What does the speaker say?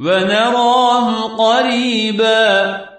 ونراه قريبا.